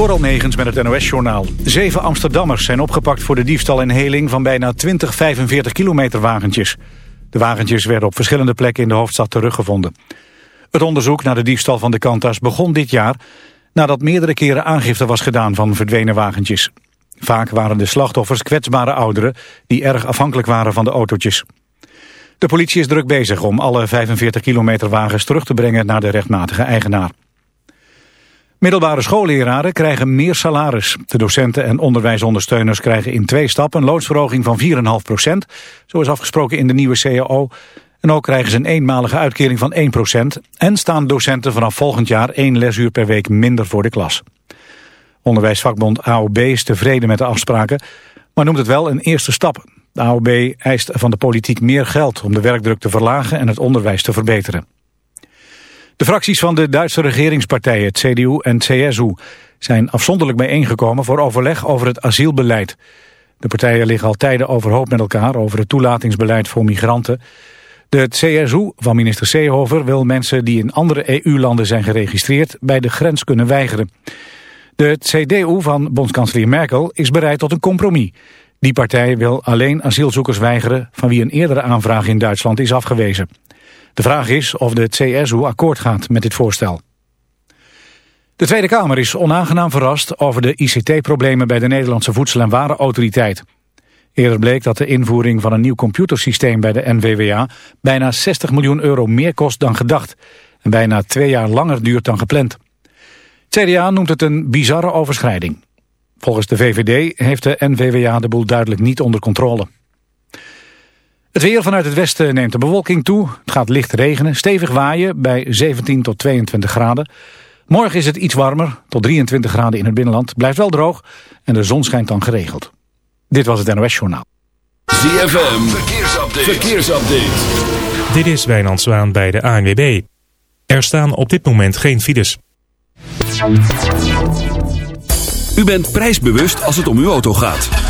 Door Almegens met het NOS-journaal. Zeven Amsterdammers zijn opgepakt voor de diefstal en heling van bijna 20 45 kilometer wagentjes. De wagentjes werden op verschillende plekken in de hoofdstad teruggevonden. Het onderzoek naar de diefstal van de Kantas begon dit jaar... nadat meerdere keren aangifte was gedaan van verdwenen wagentjes. Vaak waren de slachtoffers kwetsbare ouderen... die erg afhankelijk waren van de autootjes. De politie is druk bezig om alle 45 kilometer wagens terug te brengen... naar de rechtmatige eigenaar. Middelbare schoolleraren krijgen meer salaris. De docenten en onderwijsondersteuners krijgen in twee stappen een loonsverhoging van 4,5 procent. Zo is afgesproken in de nieuwe CAO. En ook krijgen ze een eenmalige uitkering van 1 procent. En staan docenten vanaf volgend jaar één lesuur per week minder voor de klas. Onderwijsvakbond AOB is tevreden met de afspraken, maar noemt het wel een eerste stap. De AOB eist van de politiek meer geld om de werkdruk te verlagen en het onderwijs te verbeteren. De fracties van de Duitse regeringspartijen, CDU en CSU, zijn afzonderlijk bijeengekomen voor overleg over het asielbeleid. De partijen liggen al tijden overhoop met elkaar over het toelatingsbeleid voor migranten. De CSU van minister Seehofer wil mensen die in andere EU-landen zijn geregistreerd bij de grens kunnen weigeren. De CDU van bondskanselier Merkel is bereid tot een compromis. Die partij wil alleen asielzoekers weigeren van wie een eerdere aanvraag in Duitsland is afgewezen. De vraag is of de CSU akkoord gaat met dit voorstel. De Tweede Kamer is onaangenaam verrast over de ICT-problemen bij de Nederlandse Voedsel- en Warenautoriteit. Eerder bleek dat de invoering van een nieuw computersysteem bij de NVWA bijna 60 miljoen euro meer kost dan gedacht en bijna twee jaar langer duurt dan gepland. CDA noemt het een bizarre overschrijding. Volgens de VVD heeft de NVWA de boel duidelijk niet onder controle. Het weer vanuit het westen neemt de bewolking toe. Het gaat licht regenen, stevig waaien bij 17 tot 22 graden. Morgen is het iets warmer, tot 23 graden in het binnenland. Blijft wel droog en de zon schijnt dan geregeld. Dit was het NOS Journaal. ZFM, verkeersupdate. verkeersupdate. Dit is Wijnand Zwaan bij de ANWB. Er staan op dit moment geen files. U bent prijsbewust als het om uw auto gaat.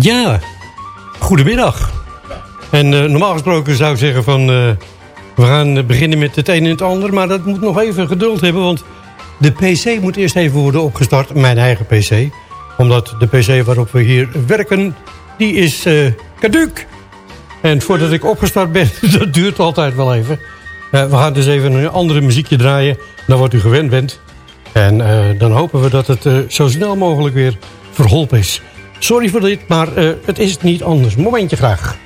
Ja, goedemiddag. En uh, normaal gesproken zou ik zeggen van... Uh, we gaan beginnen met het een en het ander. Maar dat moet nog even geduld hebben. Want de PC moet eerst even worden opgestart. Mijn eigen PC. Omdat de PC waarop we hier werken... die is uh, caduc. En voordat ik opgestart ben... dat duurt altijd wel even. we gaan dus even een andere muziekje draaien... dan wat u gewend bent. En dan hopen we dat het zo snel mogelijk weer verholpen is. Sorry voor dit, maar uh, het is niet anders. Momentje graag.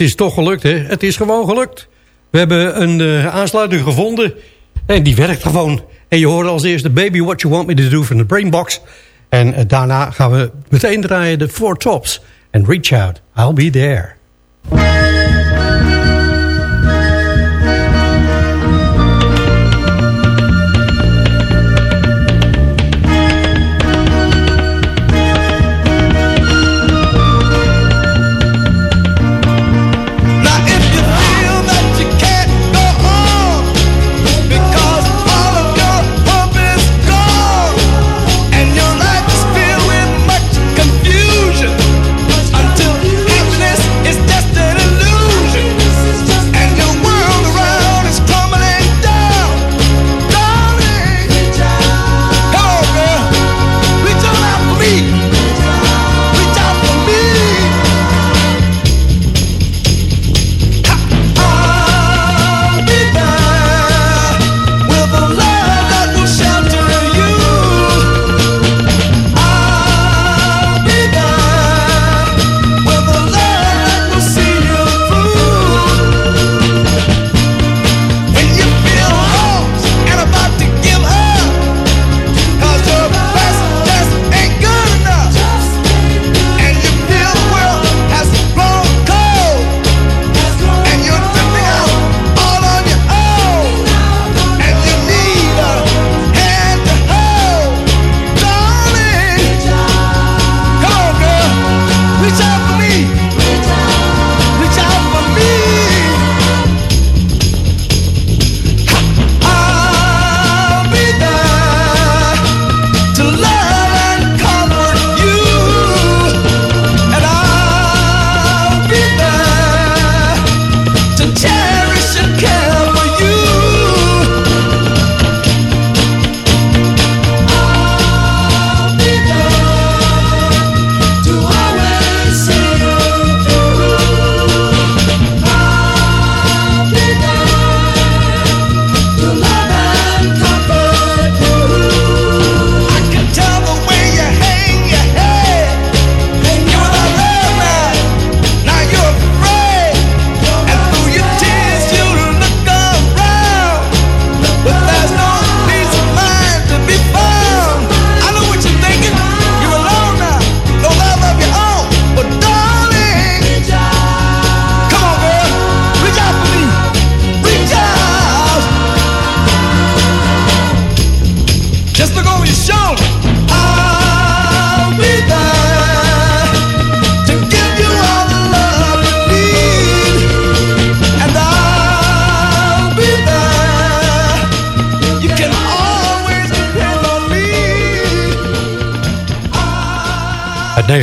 Het is toch gelukt, hè? Het is gewoon gelukt. We hebben een uh, aansluiting gevonden. En die werkt gewoon. En je hoorde als eerste Baby What You Want Me To Do van de Brainbox. En uh, daarna gaan we meteen draaien de Four Tops. En Reach Out, I'll Be There.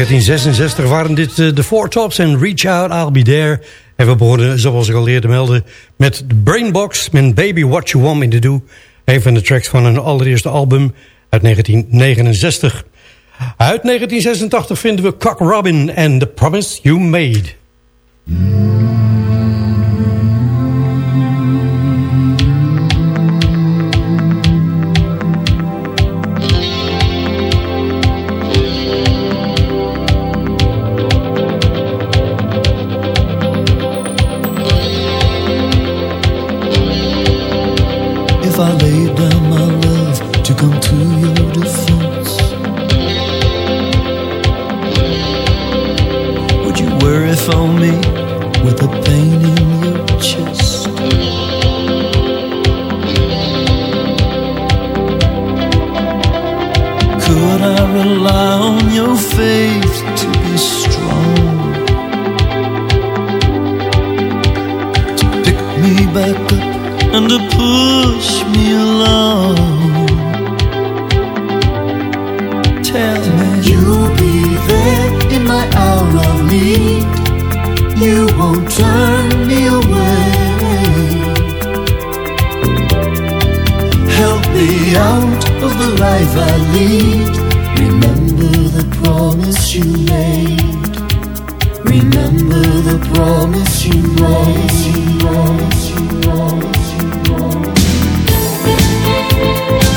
1966 waren dit eh, de Four Tops en Reach Out, I'll Be There. En we begonnen, zoals ik al eerder meldde, met The Brainbox... met Baby What You Want Me To Do. Een van de tracks van hun allereerste album uit 1969. Uit 1986 vinden we Cock Robin en The Promise You Made. Of the life I lead. Remember the promise you made. Remember the promise you made. Promise you, promise you, promise you.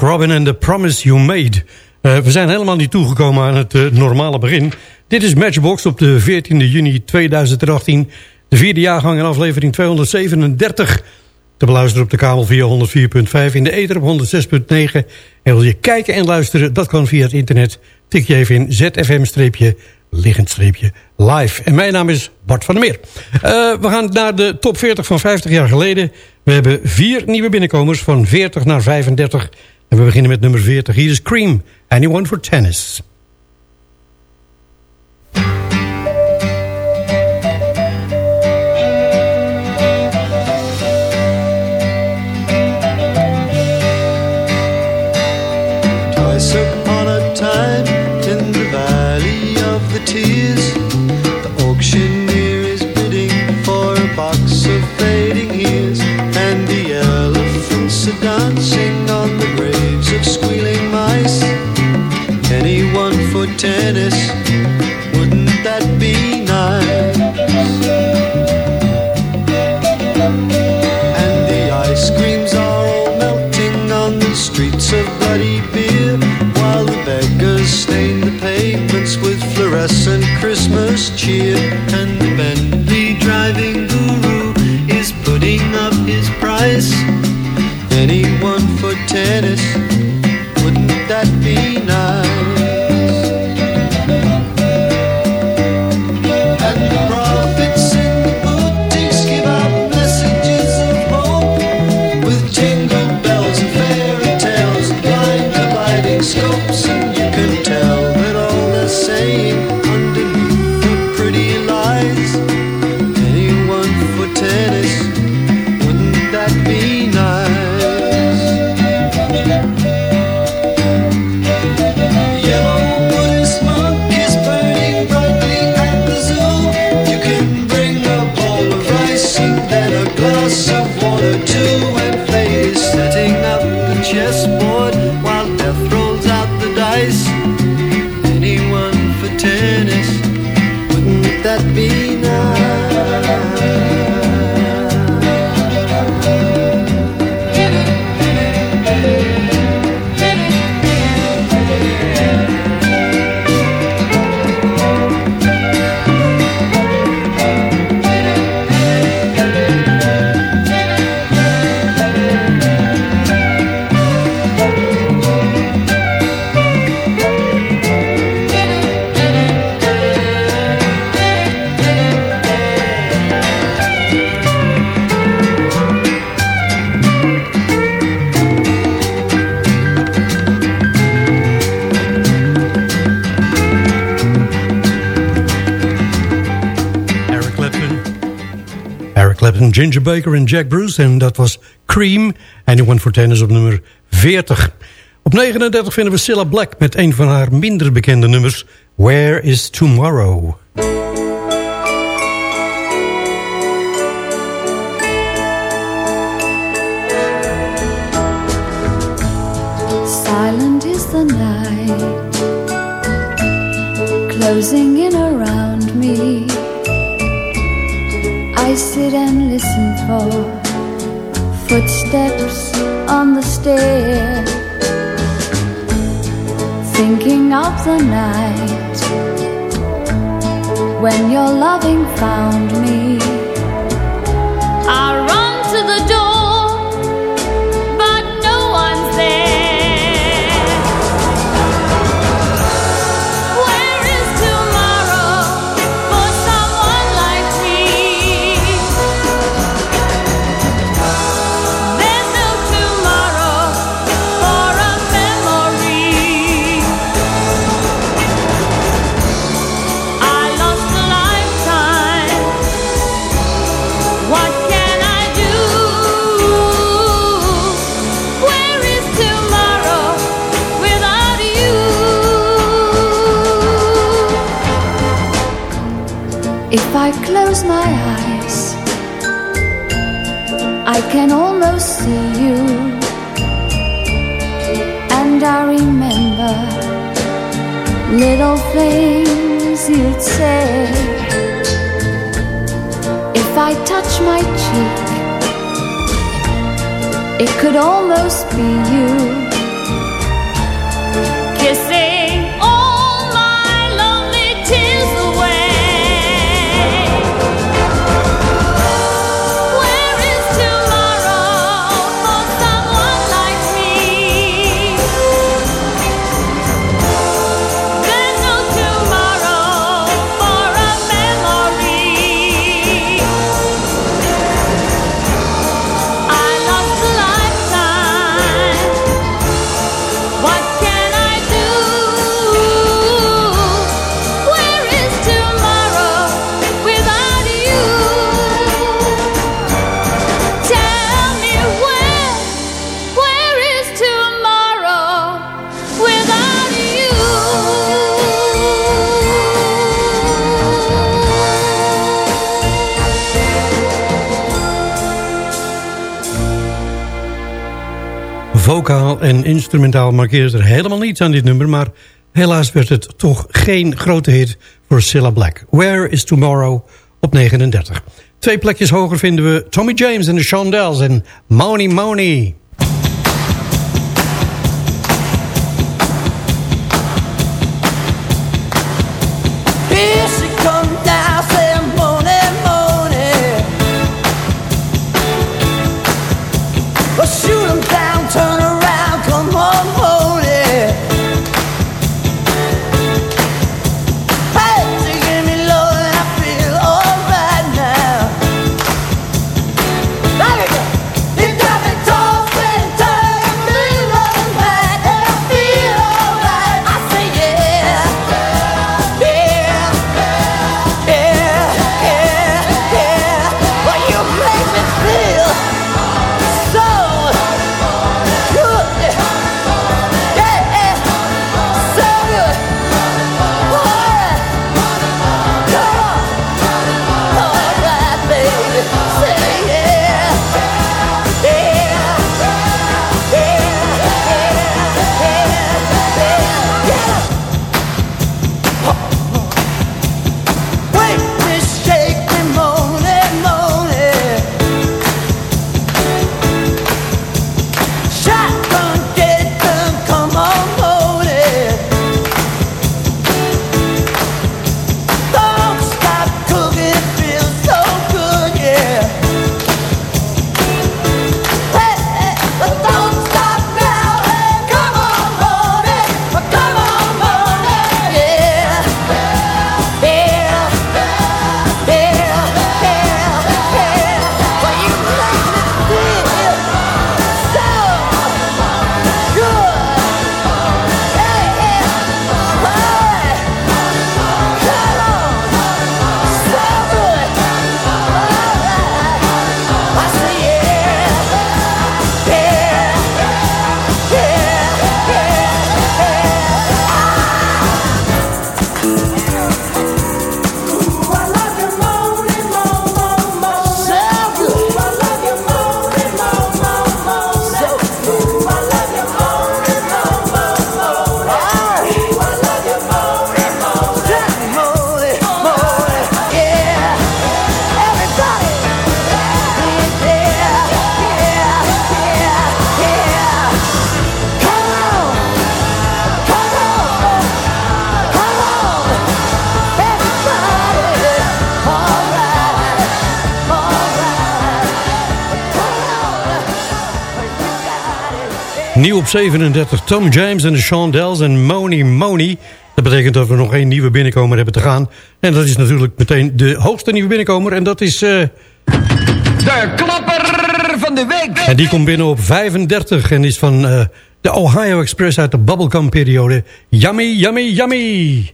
Robin and The Promise You Made. Uh, we zijn helemaal niet toegekomen aan het uh, normale begin. Dit is Matchbox op de 14 juni 2018. De vierde jaargang en aflevering 237. Te beluisteren op de kabel via 104.5 in de ether op 106.9. En wil je kijken en luisteren, dat kan via het internet. Tik je even in zfm-liggend-live. En mijn naam is Bart van der Meer. Uh, we gaan naar de top 40 van 50 jaar geleden. We hebben vier nieuwe binnenkomers van 40 naar 35... En we beginnen met nummer 40. Hier is Cream, Anyone for Tennis. With Christmas cheer. And Ginger Baker en Jack Bruce. En dat was Cream. Anyone for Tennis op nummer 40. Op 39 vinden we Cilla Black met een van haar minder bekende nummers. Where is Tomorrow? Silent is the night Closing in around me I sit and listen for footsteps on the stair, thinking of the night when your loving found me. I can almost see you, and I remember little things you'd say. If I touch my cheek, it could almost be you en instrumentaal markeert er helemaal niets aan dit nummer... maar helaas werd het toch geen grote hit voor Cilla Black. Where is Tomorrow op 39. Twee plekjes hoger vinden we Tommy James en de Shondells en Money Money. Nieuw op 37, Tom James en de Shondells en Moni Moni. Dat betekent dat we nog één nieuwe binnenkomer hebben te gaan. En dat is natuurlijk meteen de hoogste nieuwe binnenkomer. En dat is... Uh... De klapper van de week! En die komt binnen op 35 en is van uh, de Ohio Express uit de Bubblegum periode. Yummy, yummy! Yummy,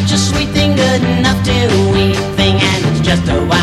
such a sweet thing, good enough to eat thing, and it's just what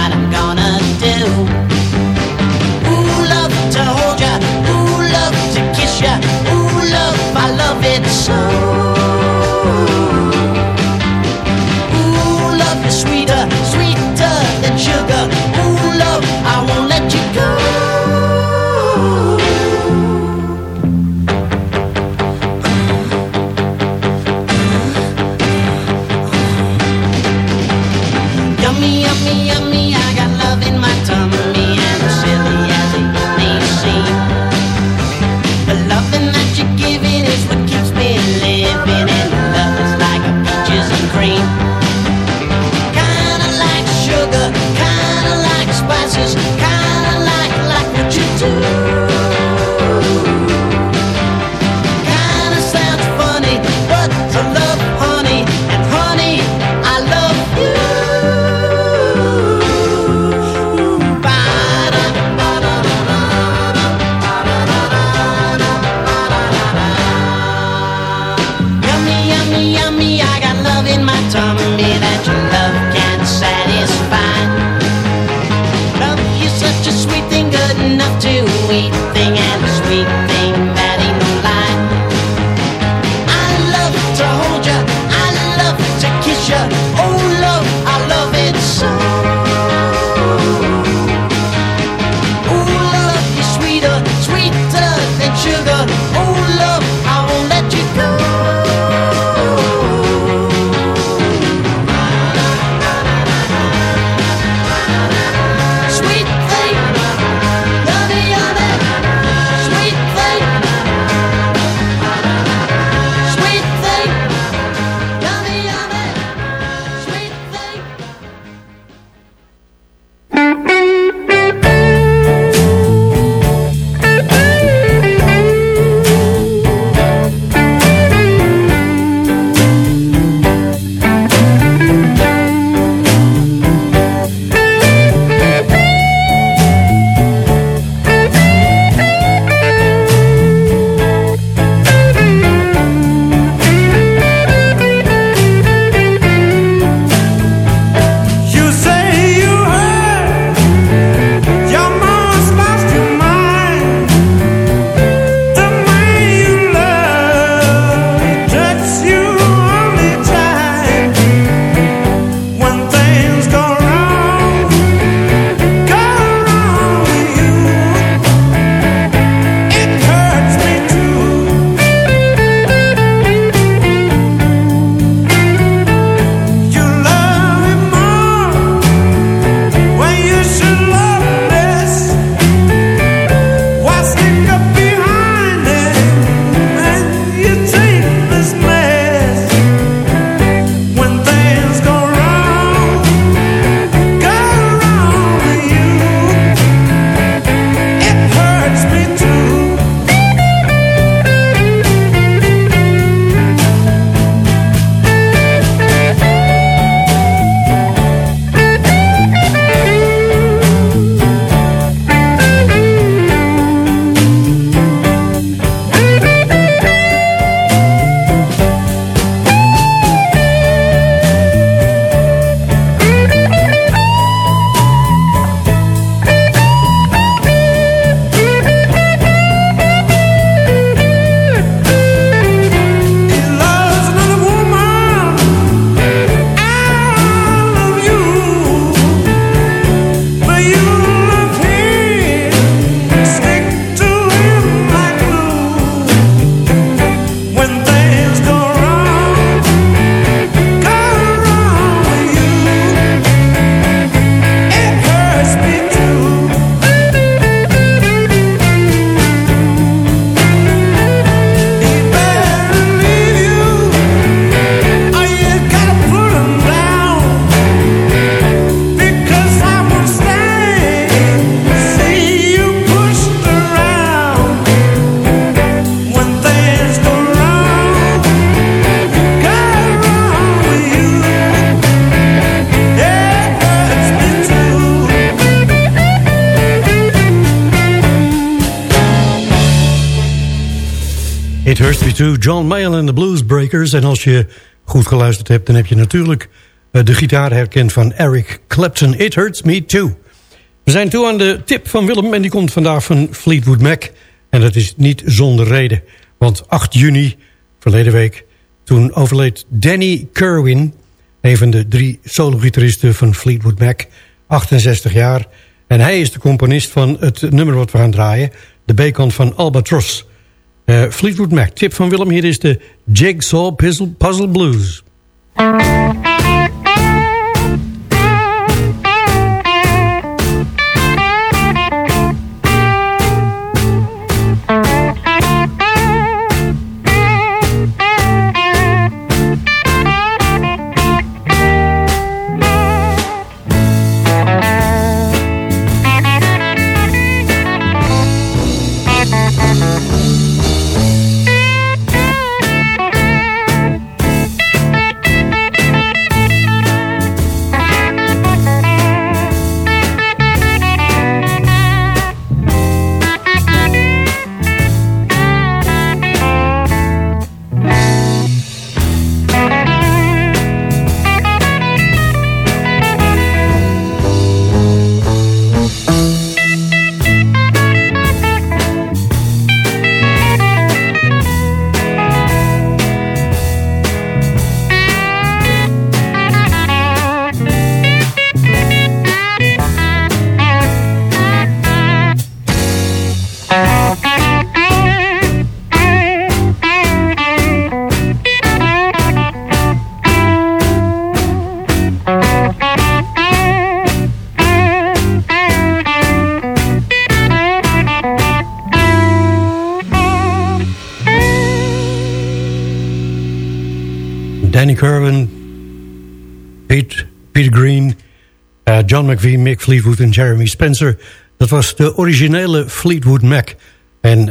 To John Mayall en de Bluesbreakers. En als je goed geluisterd hebt, dan heb je natuurlijk eh, de gitaar herkend van Eric Clapton. It Hurts Me Too. We zijn toe aan de tip van Willem en die komt vandaag van Fleetwood Mac. En dat is niet zonder reden, want 8 juni, verleden week... toen overleed Danny Kerwin, een van de drie solo-gitaristen van Fleetwood Mac... 68 jaar... En hij is de componist van het nummer wat we gaan draaien. De B-kant van Albatross. Uh, Fleetwood Mac. Tip van Willem. Hier is de Jigsaw Puzzle, Puzzle Blues. John McVie, Mick Fleetwood en Jeremy Spencer. Dat was de originele Fleetwood Mac. En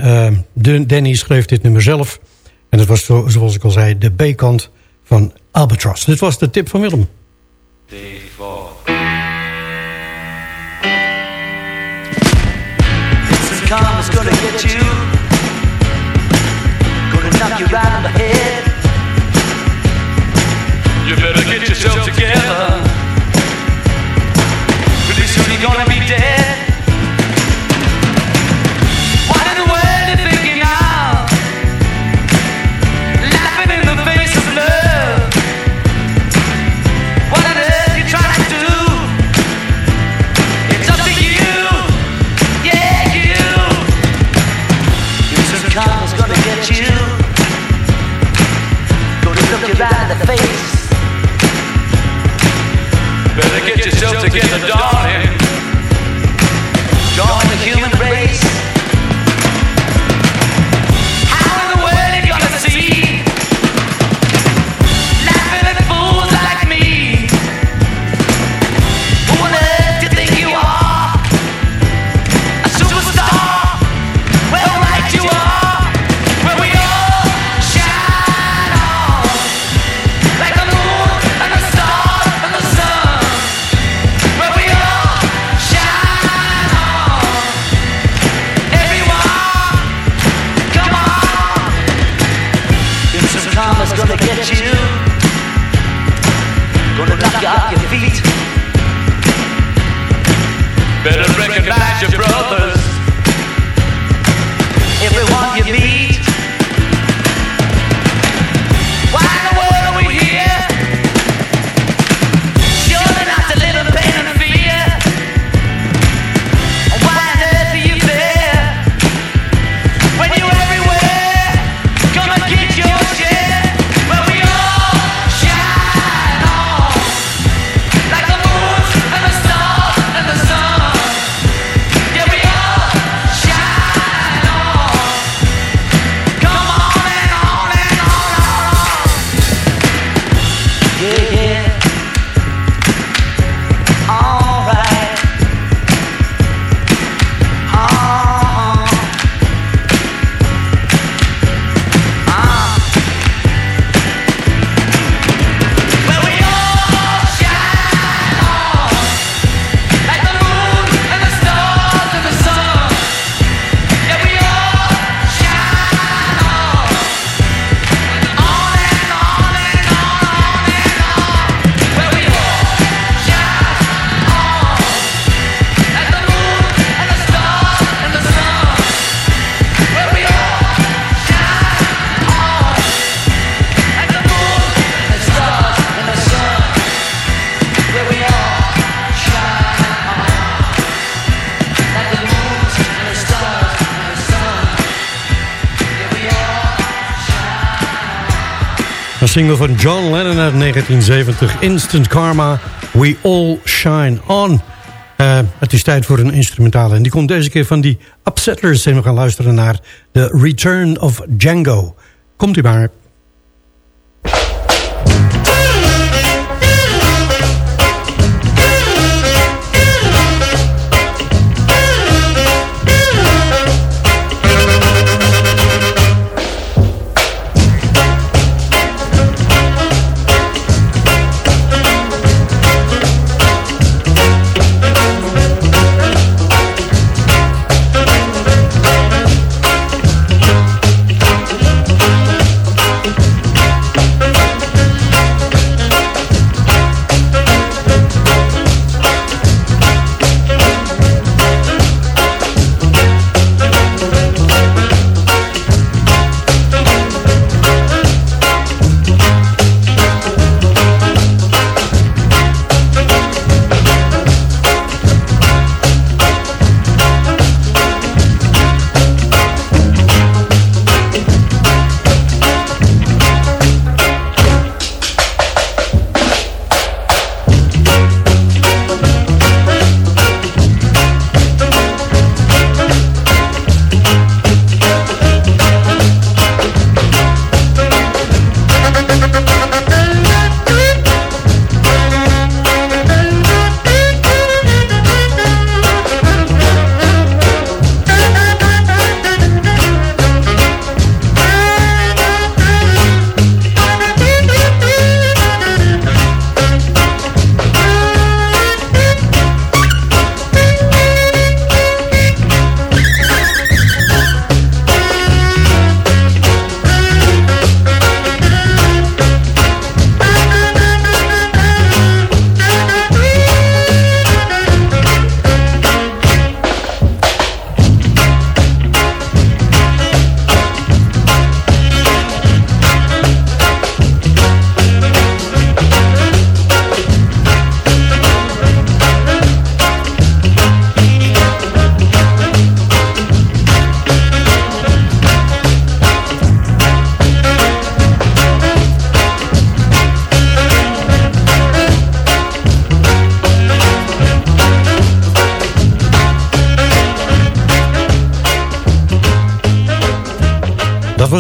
uh, Danny schreef dit nummer zelf. En dat was, zoals ik al zei, de B-kant van Albatross. Dit was de tip van Willem. Karma's gonna get you Gonna knock you right on the head You better get yourself together. You're gonna be dead. What in the world you thinking now? Laughing in the face of love. What earth you trying to do? It's up to you. Yeah, you. Karma's gonna get you. Gonna look you in the face. Better get yourself together, darling. John single van John Lennon uit 1970. Instant Karma, We All Shine On. Uh, het is tijd voor een instrumentale. En die komt deze keer van die Upsetters. En we gaan luisteren naar The Return of Django. Komt u maar.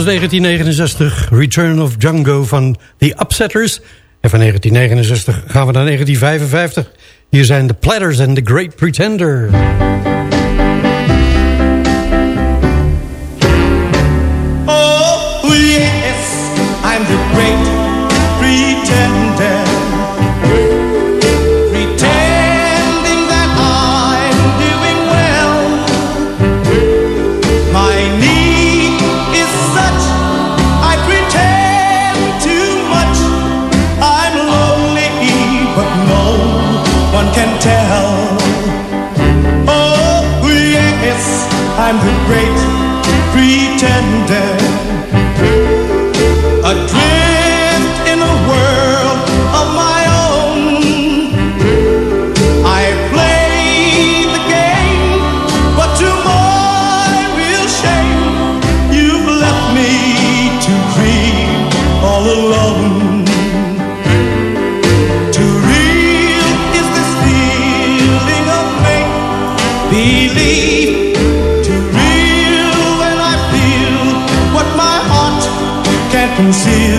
Was 1969, Return of Django van The Upsetters. En van 1969 gaan we naar 1955. Hier zijn The Platters and The Great Pretender. Can't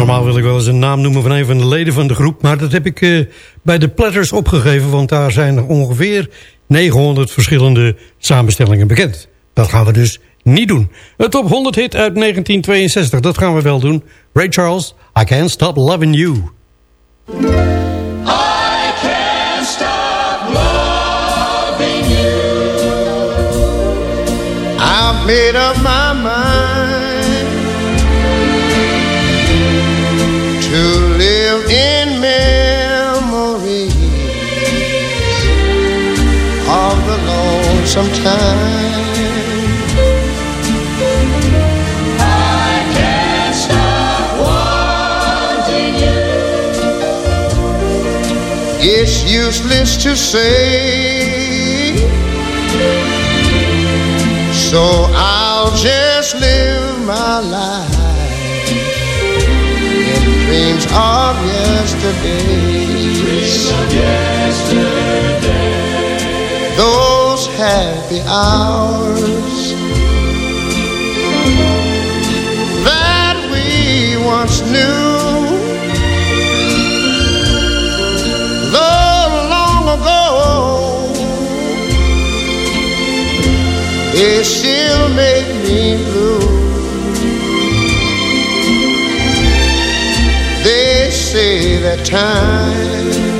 Normaal wil ik wel eens een naam noemen van een van de leden van de groep... maar dat heb ik eh, bij de Platters opgegeven... want daar zijn er ongeveer 900 verschillende samenstellingen bekend. Dat gaan we dus niet doen. Het top 100 hit uit 1962, dat gaan we wel doen. Ray Charles, I Can't Stop Loving You. I can't stop loving you. I've made up my mind It's useless to say, so I'll just live my life in dreams of yesterday. Those happy hours that we once knew. Though long ago, they still make me blue. They say that time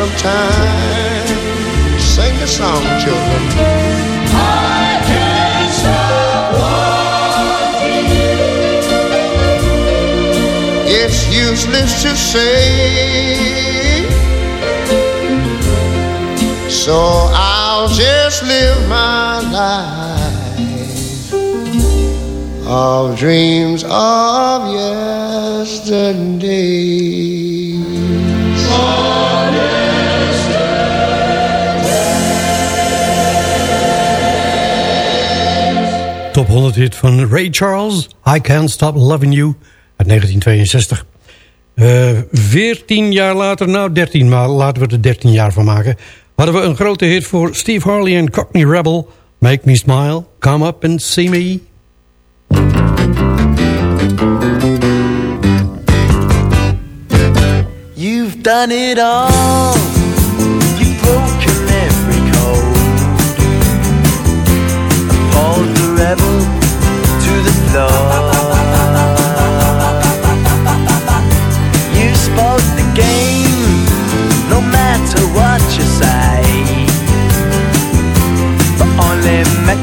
lonesome time. Sing the song, children. I can't stop wanting you. It's useless to say, so I'll just live my life of dreams of yesterday. Top Dit van Ray Charles, I Can't Stop Loving You uit 1962. Uh, 14 jaar later, nou 13, maar laten we er 13 jaar van maken... hadden we een grote hit voor Steve Harley en Cockney Rebel... Make Me Smile, Come Up and See Me... You've done it all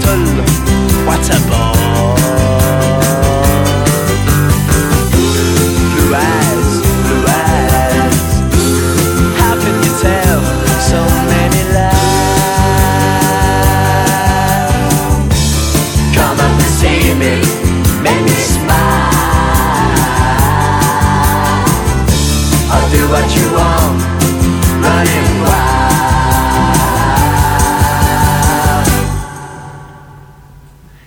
What a ball.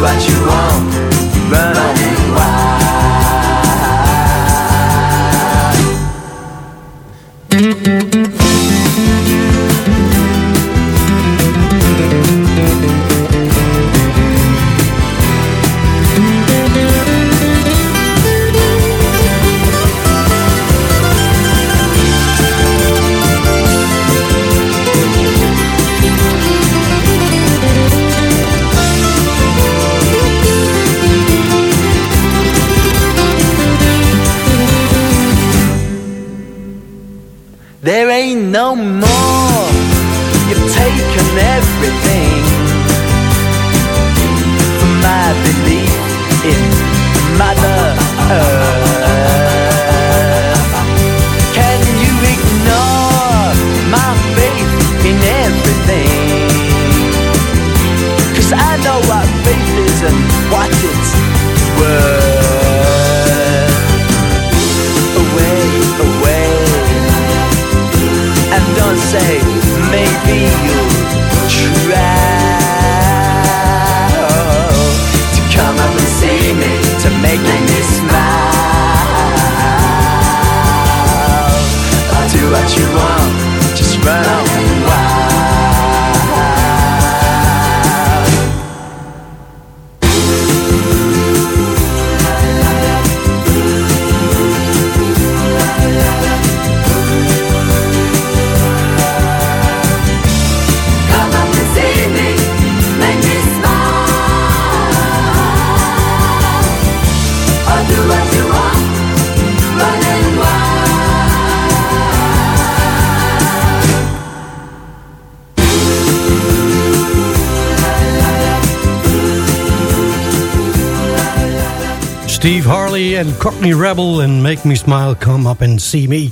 what you en Cockney Rebel en Make Me Smile, Come Up and See Me.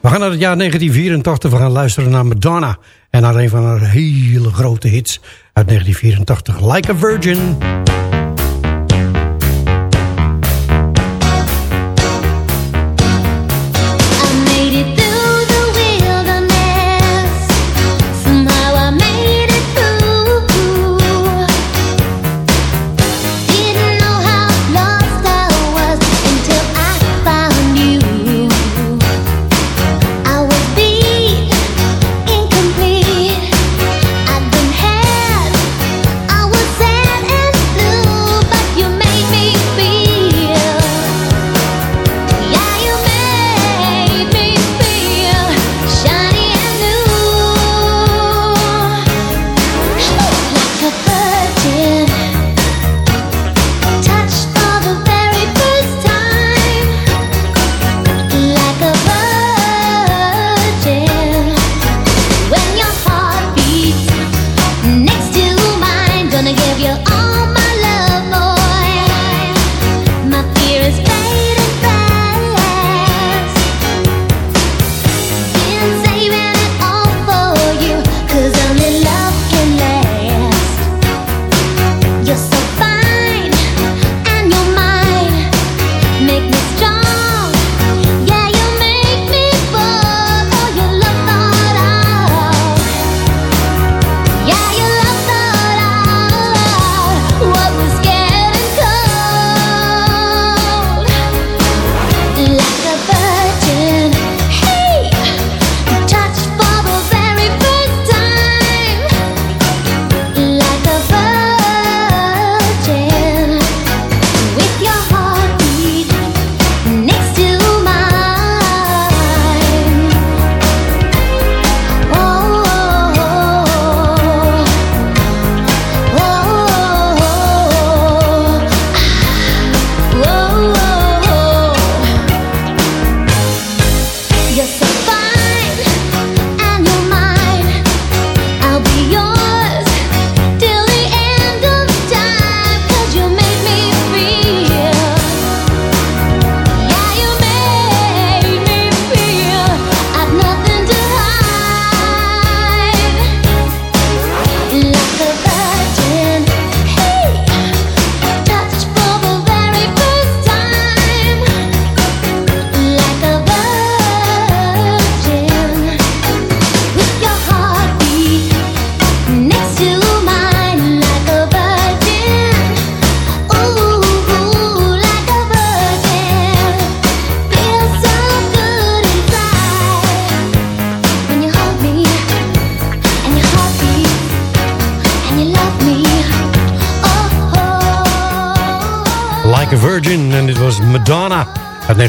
We gaan naar het jaar 1984, we gaan luisteren naar Madonna... en naar een van haar hele grote hits uit 1984, Like a Virgin.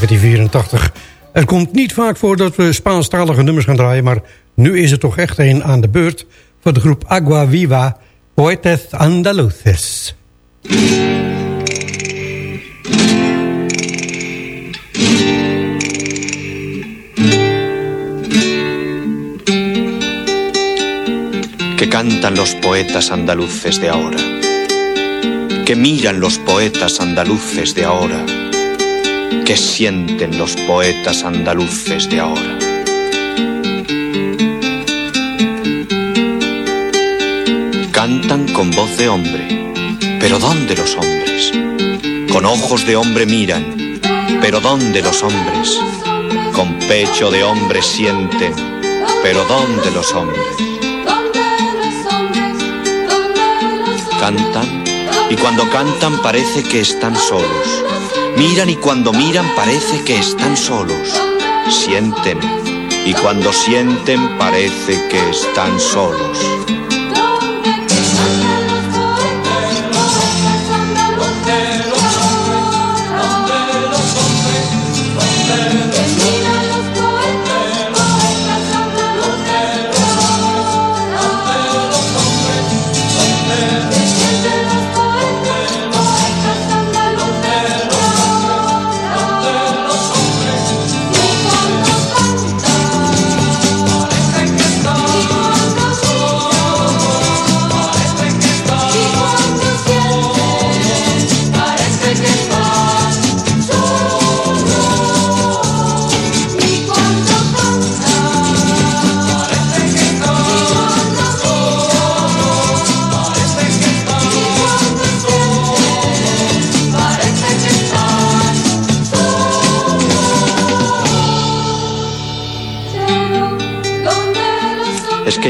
1984. Het komt niet vaak voor dat we Spaanstalige nummers gaan draaien... maar nu is er toch echt een aan de beurt... van de groep Agua Viva, Poetes Andaluces. que cantan los poetas andaluces de ahora, que miran los poetas andaluces de ahora, que sienten los poetas andaluces de ahora. Cantan con voz de hombre, pero ¿dónde los hombres? Con ojos de hombre miran, pero ¿dónde los hombres? Con pecho de hombre sienten, pero ¿dónde los hombres? Cantan y cuando cantan parece que están solos. Miran y cuando miran parece que están solos. Sienten y cuando sienten parece que están solos.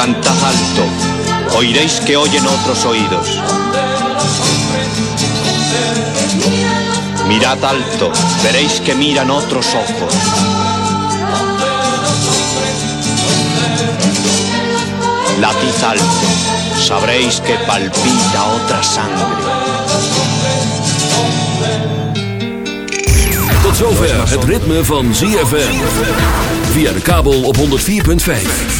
Cantad alto, oiréis que oyen otros oídos. Mirad alto, veréis que miran otros ojos. Latid alto, sabréis que palpita otra sangre. Tot zover het ritme van ZFM. Via de kabel op 104.5.